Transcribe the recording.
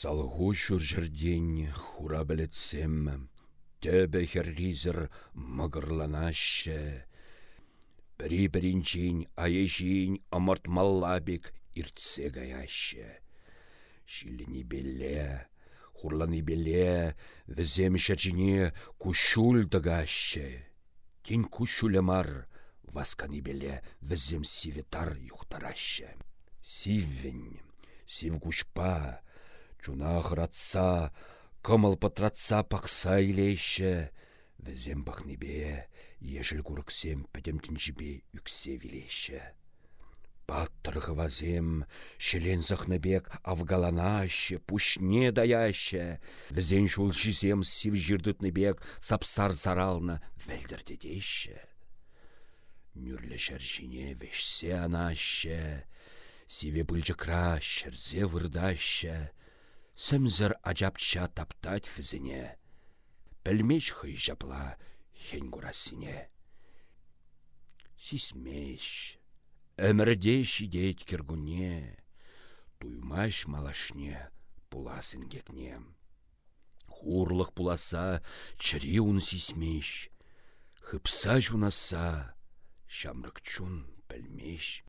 Салғу жүржірден хура білетсем, төбі херлизір мығырланашы. Бірі-бірінчен айешін амартмаллабек иртсе гаяшы. Шиліні белле, хурланы белле, візем шачыне кушул. Тень кушуле мар, васканы белле візем сиветар юхтарашы. Сиввен, сив кушпа, чуна хыратса, кымыл пытратса пақса илейші. Візем бақныбе, ешіл күріксем пөтемтін үксе вилейші. Паттырғы вазем, шелен зықныбек авгаланашы, пушне даяшы. Візен шул жізем сив жирдытныбек сапсар заралны вәлдірдедейші. Нүрлі жәржіне вешсе анашы, сиве бұлжықра шырзе вырдашы, сімзір ажапча таптать фізіне. Пәлмеш хый жапла хен гурасыне. Сисмеш, әмірде шидет кіргуне, туймаш малашне пуласын кекне. Хурлық пуласа чыриун сисмеш, хыпса жунаса, шамрык чун пәлмеш.